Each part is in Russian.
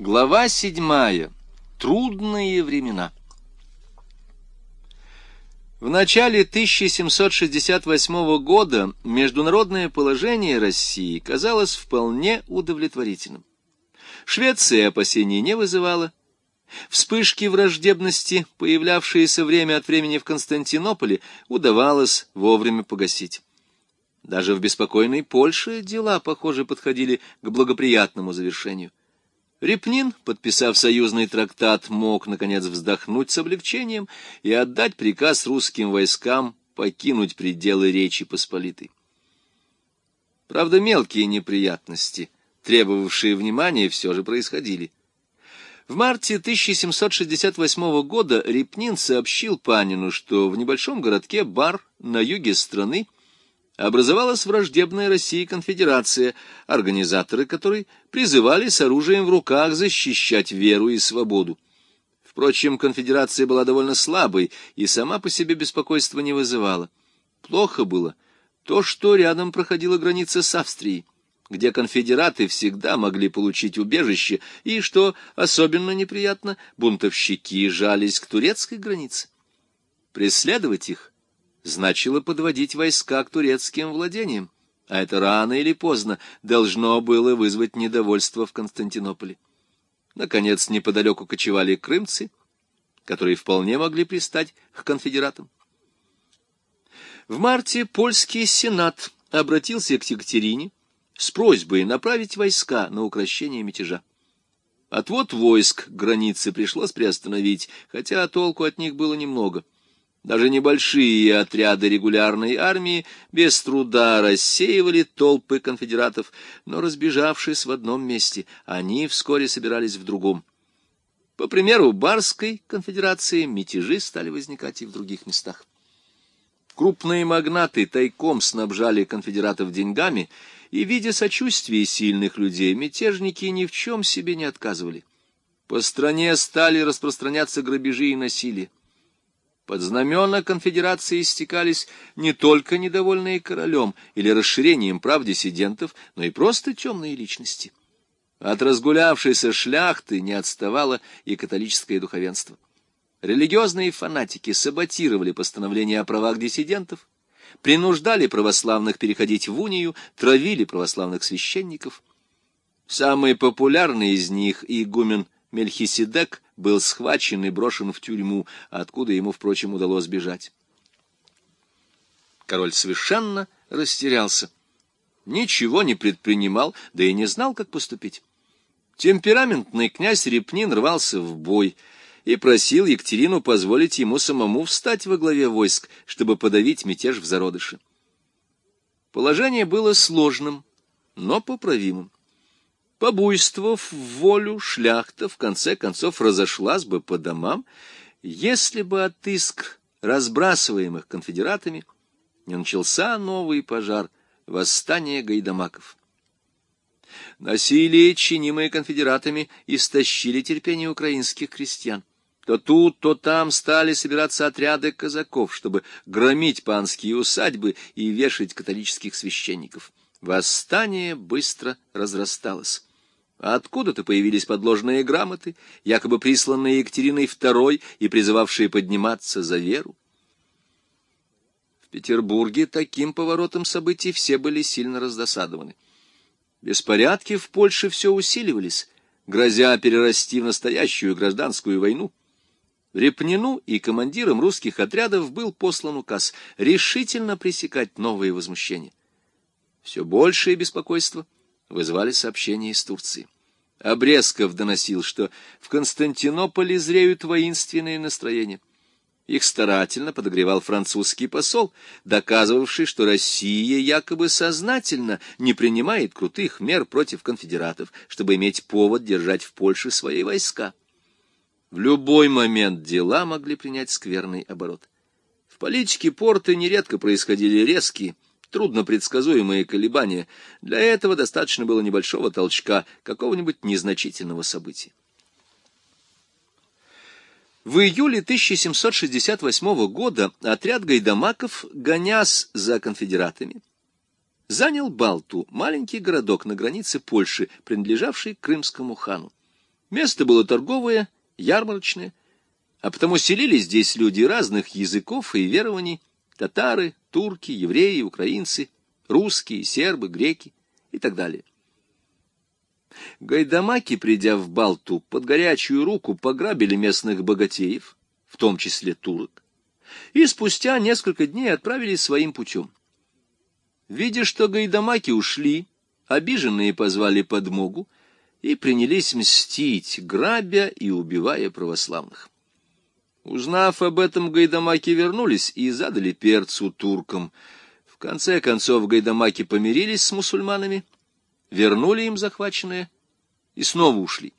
Глава седьмая. Трудные времена. В начале 1768 года международное положение России казалось вполне удовлетворительным. Швеция опасений не вызывала. Вспышки враждебности, появлявшиеся время от времени в Константинополе, удавалось вовремя погасить. Даже в беспокойной Польше дела, похоже, подходили к благоприятному завершению. Репнин, подписав союзный трактат, мог, наконец, вздохнуть с облегчением и отдать приказ русским войскам покинуть пределы Речи Посполитой. Правда, мелкие неприятности, требовавшие внимания, все же происходили. В марте 1768 года Репнин сообщил Панину, что в небольшом городке Бар на юге страны образовалась враждебная России конфедерация, организаторы которой призывали с оружием в руках защищать веру и свободу. Впрочем, конфедерация была довольно слабой и сама по себе беспокойства не вызывала. Плохо было то, что рядом проходила граница с Австрией, где конфедераты всегда могли получить убежище, и, что особенно неприятно, бунтовщики жались к турецкой границе. Преследовать их значило подводить войска к турецким владениям, а это рано или поздно должно было вызвать недовольство в Константинополе. Наконец, неподалеку кочевали крымцы, которые вполне могли пристать к конфедератам. В марте польский сенат обратился к Екатерине с просьбой направить войска на укрощение мятежа. Отвод войск к границе пришлось приостановить, хотя толку от них было немного — даже небольшие отряды регулярной армии без труда рассеивали толпы конфедератов, но, разбежавшись в одном месте, они вскоре собирались в другом. По примеру Барской конфедерации мятежи стали возникать и в других местах. Крупные магнаты тайком снабжали конфедератов деньгами, и, видя сочувствие сильных людей, мятежники ни в чем себе не отказывали. По стране стали распространяться грабежи и насилие. Под знамена конфедерации стекались не только недовольные королем или расширением прав диссидентов, но и просто темные личности. От разгулявшейся шляхты не отставало и католическое духовенство. Религиозные фанатики саботировали постановления о правах диссидентов, принуждали православных переходить в унию, травили православных священников. Самый популярный из них, игумен Мельхиседек, был схвачен и брошен в тюрьму, откуда ему, впрочем, удалось бежать. Король совершенно растерялся. Ничего не предпринимал, да и не знал, как поступить. Темпераментный князь Репнин рвался в бой и просил Екатерину позволить ему самому встать во главе войск, чтобы подавить мятеж в зародыше. Положение было сложным, но поправимым. Побуйствовав в волю, шляхта в конце концов разошлась бы по домам, если бы от искр, разбрасываемых конфедератами, не начался новый пожар, восстание гайдамаков. Насилие, чинимое конфедератами, истощили терпение украинских крестьян. То тут, то там стали собираться отряды казаков, чтобы громить панские усадьбы и вешать католических священников. Восстание быстро разрасталось. Откуда-то появились подложные грамоты, якобы присланные Екатериной II и призывавшие подниматься за веру. В Петербурге таким поворотом событий все были сильно раздосадованы. Беспорядки в Польше все усиливались, грозя перерасти в настоящую гражданскую войну. Репнину и командирам русских отрядов был послан указ решительно пресекать новые возмущения. Все большее беспокойство — вызвали сообщения из Турции. Обрезков доносил, что в Константинополе зреют воинственные настроения. Их старательно подогревал французский посол, доказывавший, что Россия якобы сознательно не принимает крутых мер против конфедератов, чтобы иметь повод держать в Польше свои войска. В любой момент дела могли принять скверный оборот. В политике порты нередко происходили резкие, трудно предсказуемые колебания. Для этого достаточно было небольшого толчка, какого-нибудь незначительного события. В июле 1768 года отряд гайдамаков, гонясь за конфедератами, занял Балту, маленький городок на границе Польши, принадлежавший крымскому хану. Место было торговое, ярмарочное, а потому селились здесь люди разных языков и верований, татары, турки, евреи, украинцы, русские, сербы, греки и так далее. Гайдамаки, придя в Балту, под горячую руку пограбили местных богатеев, в том числе турок, и спустя несколько дней отправились своим путем. Видя, что гайдамаки ушли, обиженные позвали подмогу и принялись мстить, грабя и убивая православных. Узнав об этом, гайдамаки вернулись и задали перцу туркам. В конце концов гайдамаки помирились с мусульманами, вернули им захваченное и снова ушли.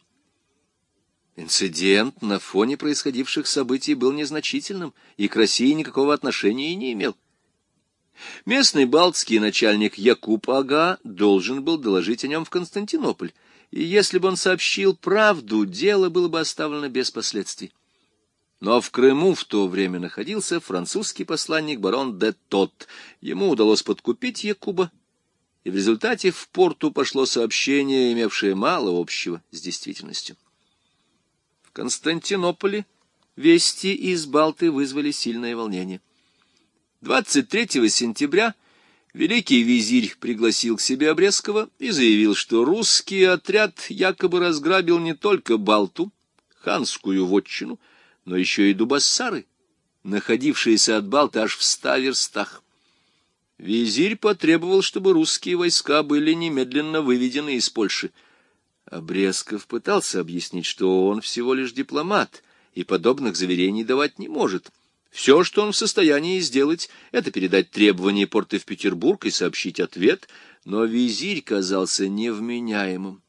Инцидент на фоне происходивших событий был незначительным и к России никакого отношения и не имел. Местный балтский начальник Якуб Ага должен был доложить о нем в Константинополь, и если бы он сообщил правду, дело было бы оставлено без последствий. Но в Крыму в то время находился французский посланник барон де Тот. Ему удалось подкупить Якуба, и в результате в порту пошло сообщение, имевшее мало общего с действительностью. В Константинополе вести из Балты вызвали сильное волнение. 23 сентября великий визирь пригласил к себе Обрезкова и заявил, что русский отряд якобы разграбил не только Балту, ханскую вотчину, но еще и Дубассары, находившиеся от Балты аж в ста верстах. Визирь потребовал, чтобы русские войска были немедленно выведены из Польши. Обрезков пытался объяснить, что он всего лишь дипломат и подобных заверений давать не может. Все, что он в состоянии сделать, это передать требования порты в Петербург и сообщить ответ, но визирь казался невменяемым.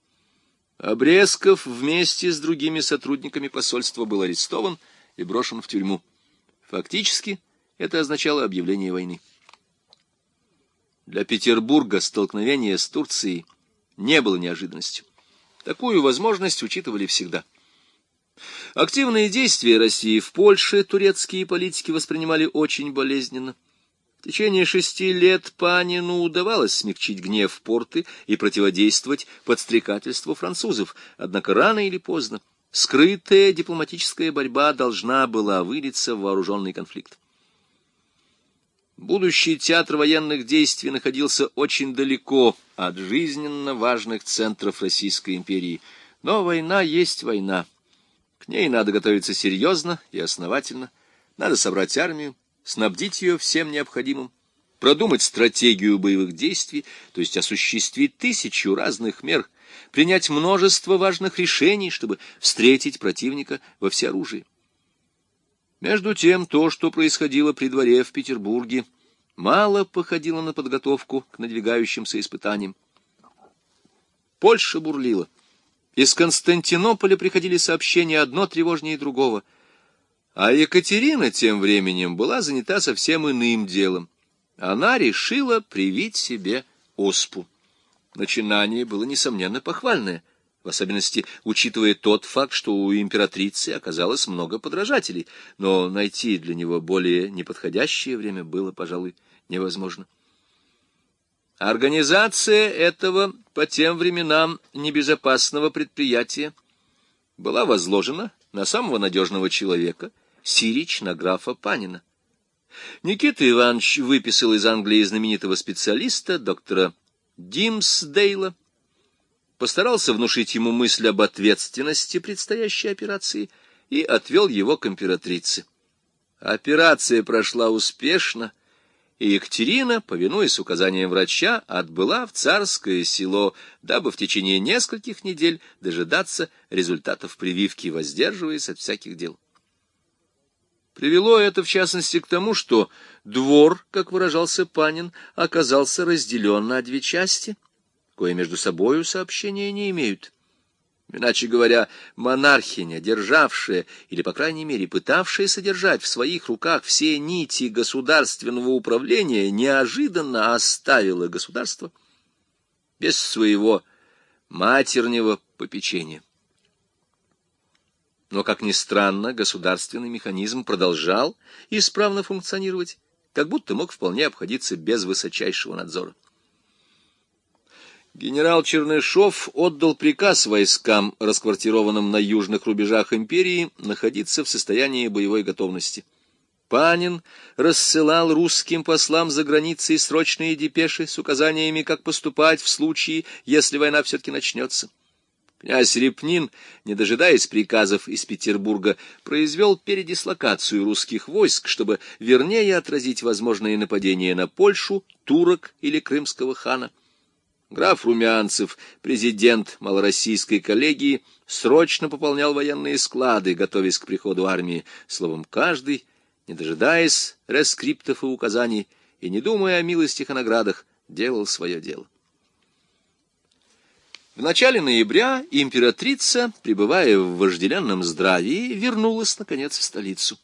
Обрезков вместе с другими сотрудниками посольства был арестован и брошен в тюрьму. Фактически это означало объявление войны. Для Петербурга столкновение с Турцией не было неожиданностью. Такую возможность учитывали всегда. Активные действия России в Польше турецкие политики воспринимали очень болезненно. В течение шести лет Панину удавалось смягчить гнев порты и противодействовать подстрекательству французов, однако рано или поздно скрытая дипломатическая борьба должна была вылиться в вооруженный конфликт. Будущий театр военных действий находился очень далеко от жизненно важных центров Российской империи, но война есть война. К ней надо готовиться серьезно и основательно, надо собрать армию, снабдить ее всем необходимым, продумать стратегию боевых действий, то есть осуществить тысячу разных мер, принять множество важных решений, чтобы встретить противника во всеоружии. Между тем, то, что происходило при дворе в Петербурге, мало походило на подготовку к надвигающимся испытаниям. Польша бурлила. Из Константинополя приходили сообщения одно тревожнее другого — а Екатерина тем временем была занята совсем иным делом. Она решила привить себе оспу. Начинание было, несомненно, похвальное, в особенности учитывая тот факт, что у императрицы оказалось много подражателей, но найти для него более неподходящее время было, пожалуй, невозможно. Организация этого по тем временам небезопасного предприятия была возложена на самого надежного человека — Сирич на графа Панина. Никита Иванович выписал из Англии знаменитого специалиста, доктора Димсдейла, постарался внушить ему мысль об ответственности предстоящей операции и отвел его к императрице. Операция прошла успешно, и Екатерина, повинуясь указаниям врача, отбыла в царское село, дабы в течение нескольких недель дожидаться результатов прививки, воздерживаясь от всяких дел. Привело это, в частности, к тому, что двор, как выражался Панин, оказался разделен на две части, кое между собою сообщения не имеют. Иначе говоря, монархиня, державшая, или, по крайней мере, пытавшая содержать в своих руках все нити государственного управления, неожиданно оставила государство без своего матернего попечения. Но, как ни странно, государственный механизм продолжал исправно функционировать, как будто мог вполне обходиться без высочайшего надзора. Генерал Чернышов отдал приказ войскам, расквартированным на южных рубежах империи, находиться в состоянии боевой готовности. Панин рассылал русским послам за границей срочные депеши с указаниями, как поступать в случае, если война все-таки начнется. Князь Репнин, не дожидаясь приказов из Петербурга, произвел передислокацию русских войск, чтобы вернее отразить возможные нападения на Польшу, турок или крымского хана. Граф Румянцев, президент малороссийской коллегии, срочно пополнял военные склады, готовясь к приходу армии. Словом, каждый, не дожидаясь рескриптов и указаний и не думая о милостях и наградах, делал свое дело. В начале ноября императрица, пребывая в вожделенном здравии, вернулась, наконец, в столицу.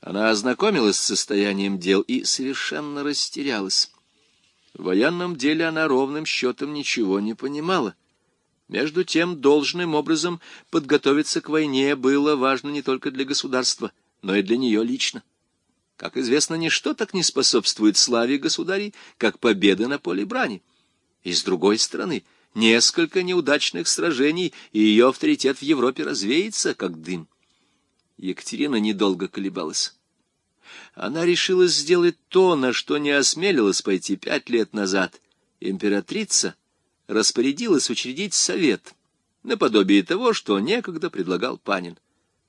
Она ознакомилась с состоянием дел и совершенно растерялась. В военном деле она ровным счетом ничего не понимала. Между тем, должным образом подготовиться к войне было важно не только для государства, но и для нее лично. Как известно, ничто так не способствует славе государей, как победа на поле брани. И с другой стороны, несколько неудачных сражений, и ее авторитет в Европе развеется, как дым. Екатерина недолго колебалась. Она решилась сделать то, на что не осмелилась пойти пять лет назад. Императрица распорядилась учредить совет, наподобие того, что некогда предлагал Панин.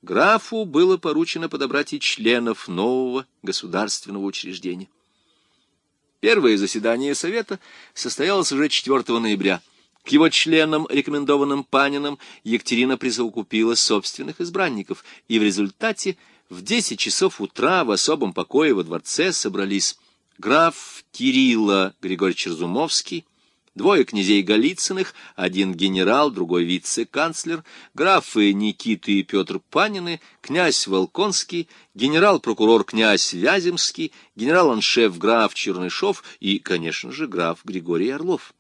Графу было поручено подобрать и членов нового государственного учреждения. Первое заседание совета состоялось уже 4 ноября. К его членам, рекомендованным Панином, Екатерина присовокупила собственных избранников, и в результате в десять часов утра в особом покое во дворце собрались граф Кирилла Григорьевич Разумовский, двое князей Голицыных, один генерал, другой вице-канцлер, графы Никиты и Петр Панины, князь Волконский, генерал-прокурор князь Вяземский, генерал-аншеф граф Чернышов и, конечно же, граф Григорий Орлов.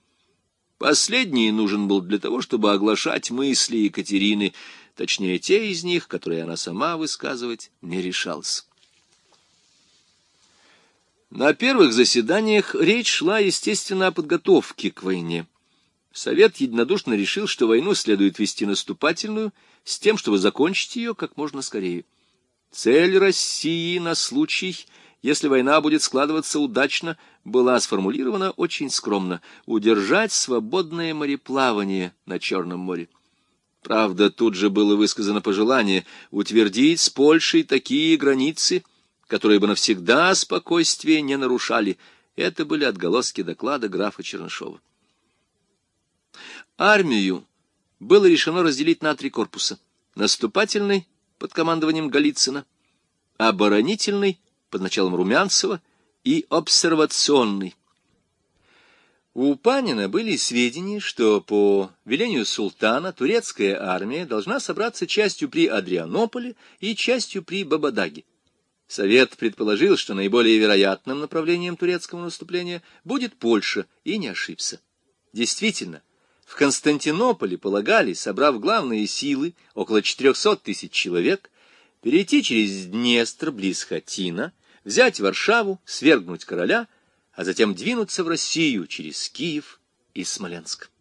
Последний нужен был для того, чтобы оглашать мысли Екатерины, точнее, те из них, которые она сама высказывать не решалась. На первых заседаниях речь шла, естественно, о подготовке к войне. Совет единодушно решил, что войну следует вести наступательную, с тем, чтобы закончить ее как можно скорее. Цель России на случай, если война будет складываться удачно, была сформулирована очень скромно — удержать свободное мореплавание на Черном море. Правда, тут же было высказано пожелание утвердить с Польшей такие границы, которые бы навсегда спокойствие не нарушали. Это были отголоски доклада графа Чернышова. Армию было решено разделить на три корпуса. Наступательный под командованием Голицына, оборонительный под началом Румянцева и обсервационный у Панина были сведения, что по велению султана турецкая армия должна собраться частью при Адрианополе и частью при Бабадаге. Совет предположил, что наиболее вероятным направлением турецкого наступления будет Польша, и не ошибся. Действительно, в Константинополе полагали, собрав главные силы, около 400 тысяч человек, перейти через Днестр близ Хатина, взять Варшаву, свергнуть короля — а затем двинуться в Россию через Киев и Смоленск.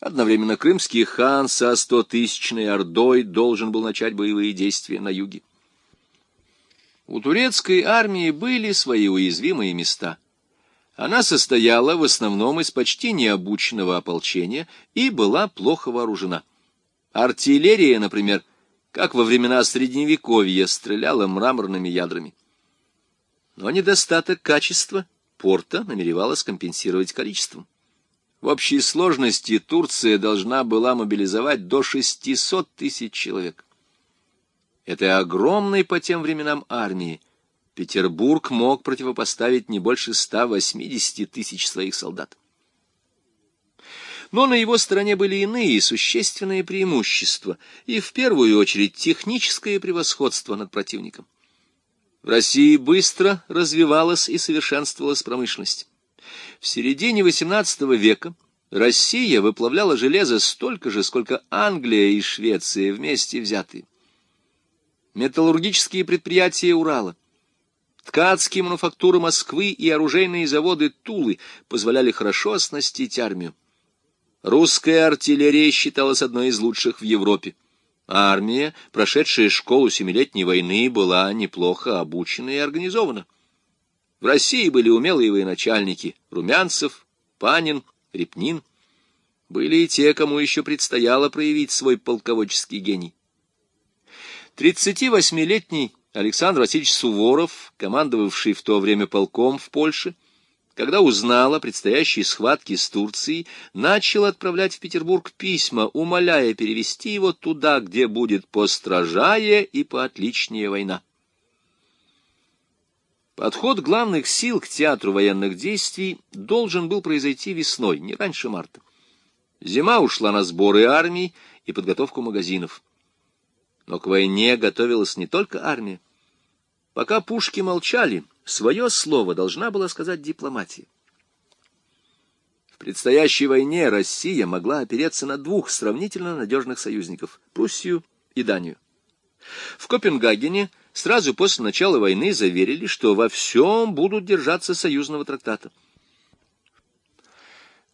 Одновременно крымский хан со стотысячной ордой должен был начать боевые действия на юге. У турецкой армии были свои уязвимые места. Она состояла в основном из почти необученного ополчения и была плохо вооружена. Артиллерия, например, как во времена Средневековья, стреляла мраморными ядрами. Но недостаток качества порта намеревалась компенсировать количеством. В общей сложности Турция должна была мобилизовать до 600 тысяч человек. Этой огромной по тем временам армии Петербург мог противопоставить не больше 180 тысяч своих солдат. Но на его стороне были иные существенные преимущества, и в первую очередь техническое превосходство над противником. В России быстро развивалась и совершенствовалась промышленность. В середине XVIII века Россия выплавляла железо столько же, сколько Англия и Швеция вместе взятые. Металлургические предприятия Урала, Ткацкие мануфактуры Москвы и оружейные заводы Тулы позволяли хорошо оснастить армию. Русская артиллерия считалась одной из лучших в Европе. Армия, прошедшая школу Семилетней войны, была неплохо обучена и организована. В России были умелые военачальники Румянцев, Панин, Репнин. Были и те, кому еще предстояло проявить свой полководческий гений. 38-летний Александр Васильевич Суворов, командовавший в то время полком в Польше, когда узнал о предстоящей схватке с Турцией, начал отправлять в Петербург письма, умоляя перевести его туда, где будет постражая и поотличнее война. Подход главных сил к театру военных действий должен был произойти весной, не раньше марта. Зима ушла на сборы армий и подготовку магазинов. Но к войне готовилась не только армия. Пока пушки молчали, свое слово должна была сказать дипломатия. В предстоящей войне Россия могла опереться на двух сравнительно надежных союзников — Пруссию и Данию. В Копенгагене сразу после начала войны заверили, что во всем будут держаться союзного трактата.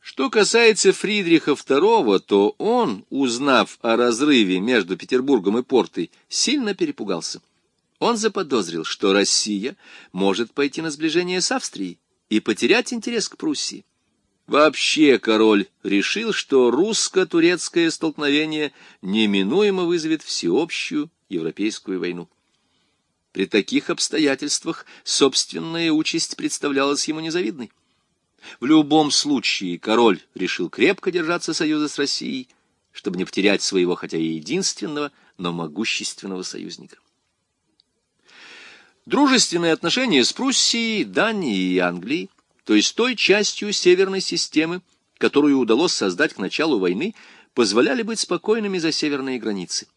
Что касается Фридриха II, то он, узнав о разрыве между Петербургом и Портой, сильно перепугался. Он заподозрил, что Россия может пойти на сближение с Австрией и потерять интерес к Пруссии. Вообще король решил, что русско-турецкое столкновение неминуемо вызовет всеобщую европейскую войну. При таких обстоятельствах собственная участь представлялась ему незавидной. В любом случае король решил крепко держаться союза с Россией, чтобы не потерять своего, хотя и единственного, но могущественного союзника. Дружественные отношения с Пруссией, Данией и Англией, то есть той частью северной системы, которую удалось создать к началу войны, позволяли быть спокойными за северные границы.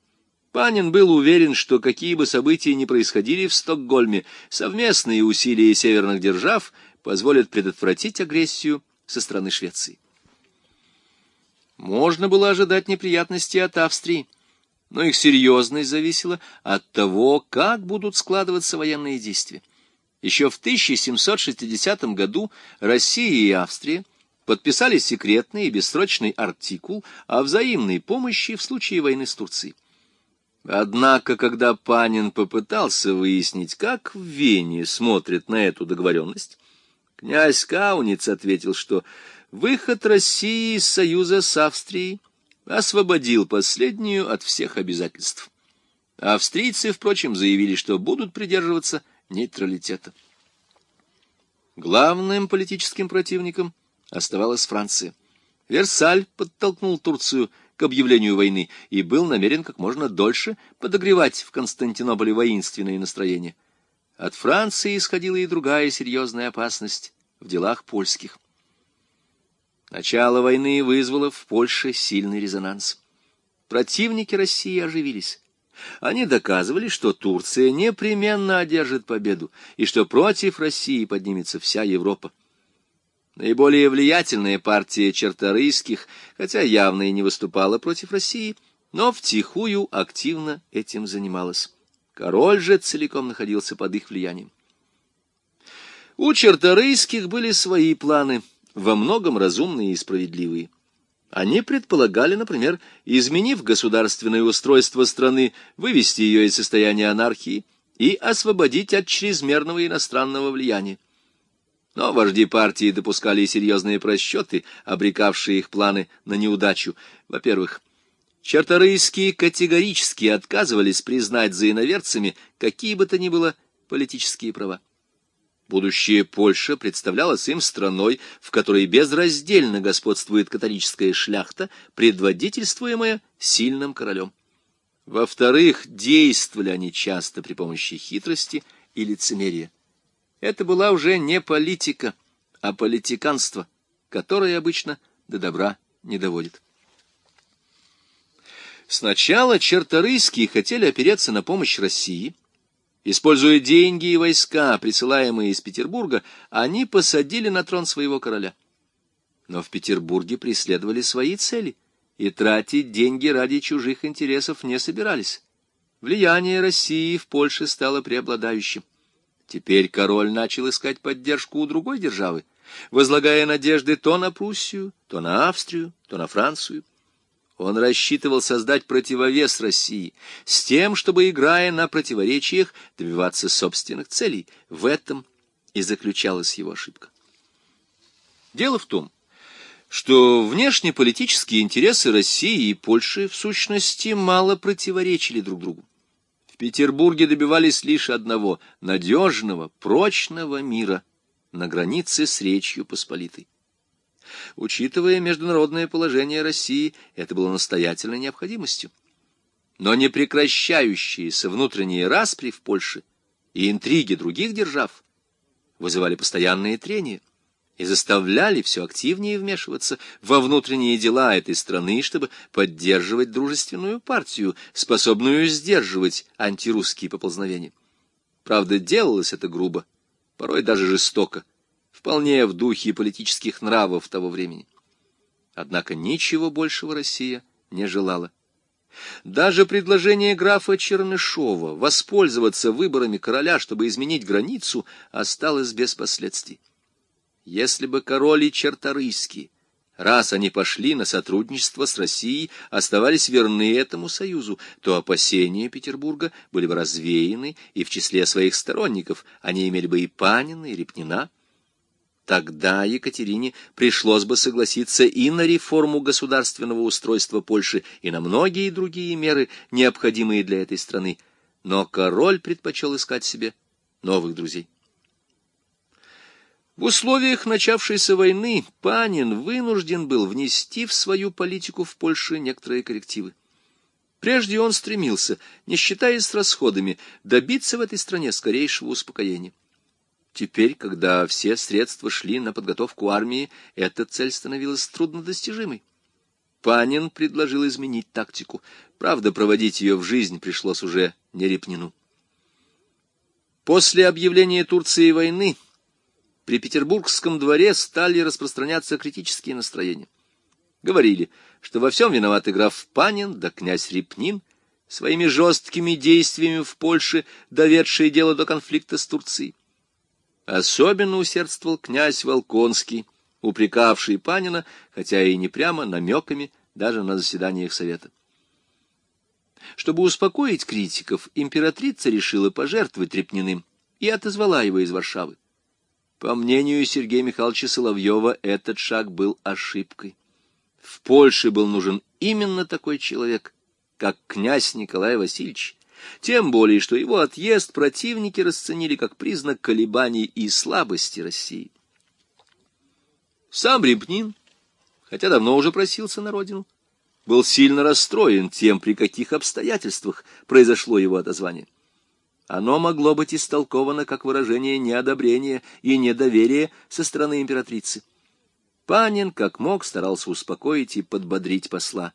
Панин был уверен, что какие бы события ни происходили в Стокгольме, совместные усилия северных держав позволят предотвратить агрессию со стороны Швеции. Можно было ожидать неприятностей от Австрии, но их серьезность зависела от того, как будут складываться военные действия. Еще в 1760 году Россия и Австрия подписали секретный и бессрочный артикул о взаимной помощи в случае войны с Турцией. Однако, когда Панин попытался выяснить, как в Вене смотрят на эту договоренность, Князь Кауниц ответил, что выход России из союза с Австрией освободил последнюю от всех обязательств. Австрийцы, впрочем, заявили, что будут придерживаться нейтралитета. Главным политическим противником оставалась Франция. Версаль подтолкнул Турцию к объявлению войны и был намерен как можно дольше подогревать в Константинополе воинственные настроения. От Франции исходила и другая серьезная опасность в делах польских. Начало войны вызвало в Польше сильный резонанс. Противники России оживились. Они доказывали, что Турция непременно одержит победу, и что против России поднимется вся Европа. Наиболее влиятельная партия черторийских, хотя явно и не выступала против России, но втихую активно этим занималась. Король же целиком находился под их влиянием. У черторийских были свои планы, во многом разумные и справедливые. Они предполагали, например, изменив государственное устройство страны, вывести ее из состояния анархии и освободить от чрезмерного иностранного влияния. Но вожди партии допускали серьезные просчеты, обрекавшие их планы на неудачу. Во-первых, Черторийские категорически отказывались признать за иноверцами какие бы то ни было политические права. Будущее Польша представлялась им страной, в которой безраздельно господствует католическая шляхта, предводительствуемая сильным королем. Во-вторых, действовали они часто при помощи хитрости и лицемерия. Это была уже не политика, а политиканство, которое обычно до добра не доводит. Сначала черторийские хотели опереться на помощь России. Используя деньги и войска, присылаемые из Петербурга, они посадили на трон своего короля. Но в Петербурге преследовали свои цели, и тратить деньги ради чужих интересов не собирались. Влияние России в Польше стало преобладающим. Теперь король начал искать поддержку у другой державы, возлагая надежды то на Пруссию, то на Австрию, то на Францию. Он рассчитывал создать противовес России с тем, чтобы, играя на противоречиях, добиваться собственных целей. В этом и заключалась его ошибка. Дело в том, что внешнеполитические интересы России и Польши в сущности мало противоречили друг другу. В Петербурге добивались лишь одного — надежного, прочного мира на границе с Речью Посполитой. Учитывая международное положение России, это было настоятельной необходимостью. Но непрекращающиеся внутренние распри в Польше и интриги других держав вызывали постоянные трения и заставляли все активнее вмешиваться во внутренние дела этой страны, чтобы поддерживать дружественную партию, способную сдерживать антирусские поползновения. Правда, делалось это грубо, порой даже жестоко, вполне в духе политических нравов того времени. Однако ничего большего Россия не желала. Даже предложение графа Чернышова воспользоваться выборами короля, чтобы изменить границу, осталось без последствий. Если бы король и черторийские, раз они пошли на сотрудничество с Россией, оставались верны этому союзу, то опасения Петербурга были бы развеяны, и в числе своих сторонников они имели бы и Панина, и Репнина. Тогда Екатерине пришлось бы согласиться и на реформу государственного устройства Польши, и на многие другие меры, необходимые для этой страны. Но король предпочел искать себе новых друзей. В условиях начавшейся войны Панин вынужден был внести в свою политику в Польше некоторые коррективы. Прежде он стремился, не считаясь с расходами, добиться в этой стране скорейшего успокоения. Теперь, когда все средства шли на подготовку армии, эта цель становилась труднодостижимой. Панин предложил изменить тактику. Правда, проводить ее в жизнь пришлось уже не Репнину. После объявления Турции войны при Петербургском дворе стали распространяться критические настроения. Говорили, что во всем виноваты граф Панин да князь Репнин, своими жесткими действиями в Польше, доведшие дело до конфликта с Турцией. Особенно усердствовал князь Волконский, упрекавший Панина, хотя и не прямо, намеками, даже на заседаниях Совета. Чтобы успокоить критиков, императрица решила пожертвовать Репниным и отозвала его из Варшавы. По мнению Сергея Михайловича Соловьева, этот шаг был ошибкой. В Польше был нужен именно такой человек, как князь Николай Васильевич, тем более, что его отъезд противники расценили как признак колебаний и слабости России. Сам Репнин, хотя давно уже просился на родину, был сильно расстроен тем, при каких обстоятельствах произошло его отозвание. Оно могло быть истолковано как выражение неодобрения и недоверия со стороны императрицы. Панин, как мог, старался успокоить и подбодрить посла.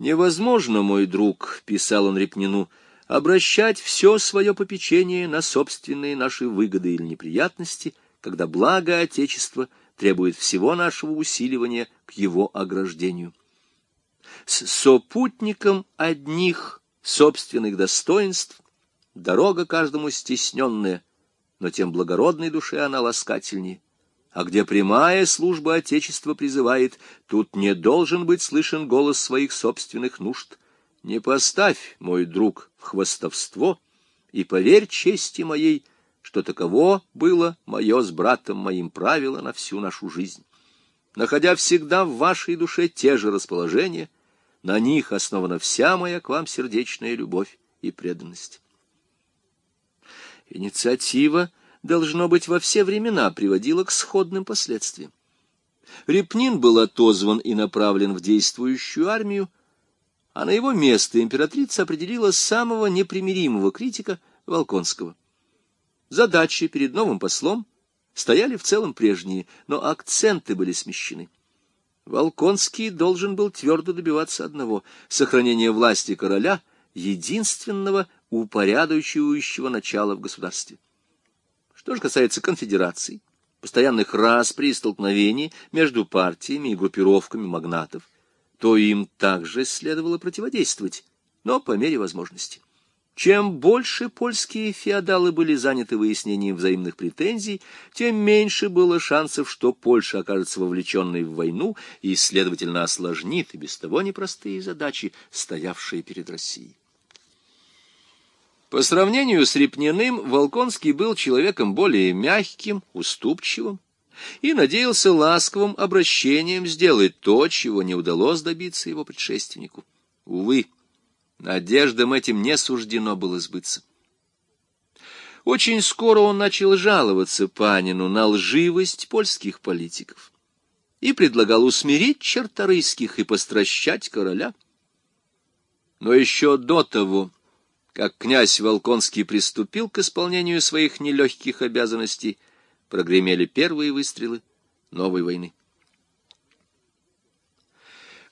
«Невозможно, мой друг», — писал он Репнину, — «обращать все свое попечение на собственные наши выгоды или неприятности, когда благо Отечества требует всего нашего усиливания к его ограждению. С сопутником одних собственных достоинств Дорога каждому стесненная, но тем благородной душе она ласкательнее. А где прямая служба Отечества призывает, тут не должен быть слышен голос своих собственных нужд. Не поставь, мой друг, в хвостовство, и поверь чести моей, что таково было мое с братом моим правило на всю нашу жизнь. Находя всегда в вашей душе те же расположения, на них основана вся моя к вам сердечная любовь и преданность. Инициатива, должно быть, во все времена приводила к сходным последствиям. Репнин был отозван и направлен в действующую армию, а на его место императрица определила самого непримиримого критика Волконского. Задачи перед новым послом стояли в целом прежние, но акценты были смещены. Волконский должен был твердо добиваться одного — сохранения власти короля, единственного упорядочивающего начала в государстве. Что же касается конфедераций, постоянных распри и столкновений между партиями и группировками магнатов, то им также следовало противодействовать, но по мере возможности. Чем больше польские феодалы были заняты выяснением взаимных претензий, тем меньше было шансов, что Польша окажется вовлеченной в войну и, следовательно, осложнит и без того непростые задачи, стоявшие перед Россией. По сравнению с Репниным, Волконский был человеком более мягким, уступчивым и надеялся ласковым обращением сделать то, чего не удалось добиться его предшественнику. Увы, надеждам этим не суждено было сбыться. Очень скоро он начал жаловаться Панину на лживость польских политиков и предлагал усмирить черторийских и постращать короля. Но еще до того как князь Волконский приступил к исполнению своих нелегких обязанностей, прогремели первые выстрелы новой войны.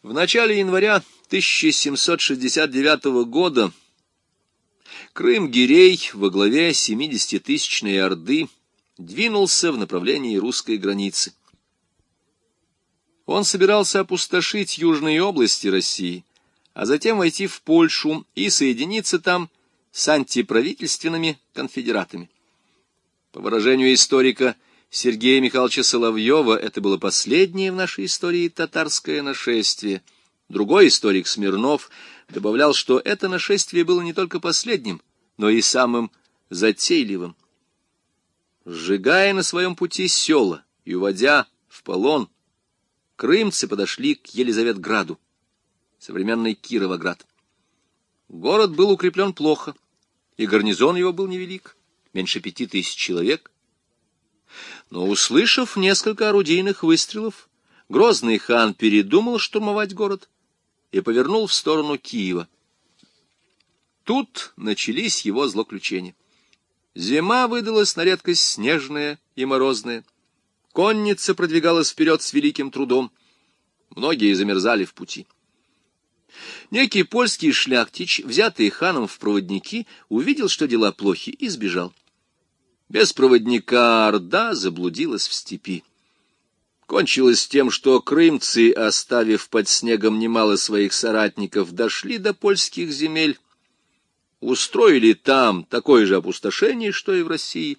В начале января 1769 года Крым-Гирей во главе 70-тысячной Орды двинулся в направлении русской границы. Он собирался опустошить южные области России, а затем войти в Польшу и соединиться там с антиправительственными конфедератами. По выражению историка Сергея Михайловича Соловьева, это было последнее в нашей истории татарское нашествие. Другой историк Смирнов добавлял, что это нашествие было не только последним, но и самым затейливым. Сжигая на своем пути села и уводя в полон, крымцы подошли к Елизаветграду, современный Кировоград. Город был укреплен плохо, и гарнизон его был невелик, меньше пяти тысяч человек. Но, услышав несколько орудийных выстрелов, грозный хан передумал штурмовать город и повернул в сторону Киева. Тут начались его злоключения. Зима выдалась на редкость снежная и морозная. Конница продвигалась вперед с великим трудом. Многие замерзали в пути. Некий польский шляхтич, взятый ханом в проводники, увидел, что дела плохи, и сбежал. Без проводника Орда заблудилась в степи. Кончилось тем, что крымцы, оставив под снегом немало своих соратников, дошли до польских земель, устроили там такое же опустошение, что и в России,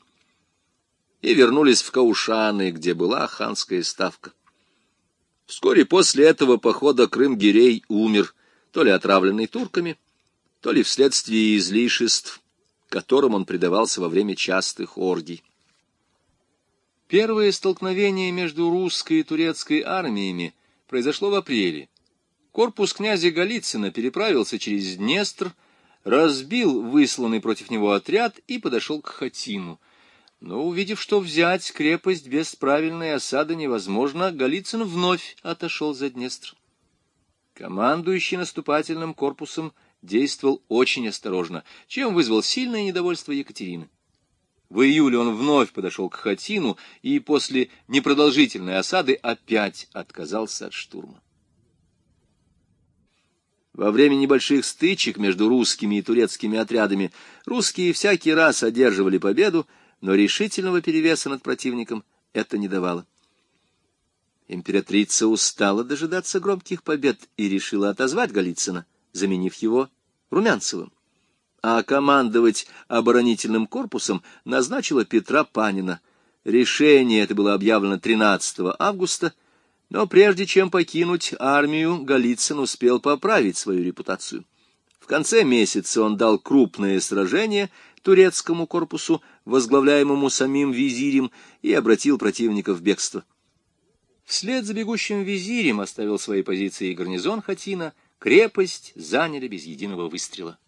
и вернулись в Каушаны, где была ханская ставка. Вскоре после этого похода Крым-Гирей умер, то ли отравленный турками, то ли вследствие излишеств, которым он предавался во время частых оргий. Первое столкновение между русской и турецкой армиями произошло в апреле. Корпус князя Голицына переправился через Днестр, разбил высланный против него отряд и подошел к Хатину. Но, увидев, что взять крепость без правильной осады невозможно, Голицын вновь отошел за Днестр. Командующий наступательным корпусом действовал очень осторожно, чем вызвал сильное недовольство Екатерины. В июле он вновь подошел к Хатину и после непродолжительной осады опять отказался от штурма. Во время небольших стычек между русскими и турецкими отрядами русские всякий раз одерживали победу, но решительного перевеса над противником это не давало. Императрица устала дожидаться громких побед и решила отозвать Голицына, заменив его Румянцевым. А командовать оборонительным корпусом назначила Петра Панина. Решение это было объявлено 13 августа, но прежде чем покинуть армию, Голицын успел поправить свою репутацию. В конце месяца он дал крупное сражение турецкому корпусу, возглавляемому самим визирем, и обратил противника в бегство. Вслед за бегущим визирем оставил свои позиции гарнизон Хатина, крепость заняли без единого выстрела.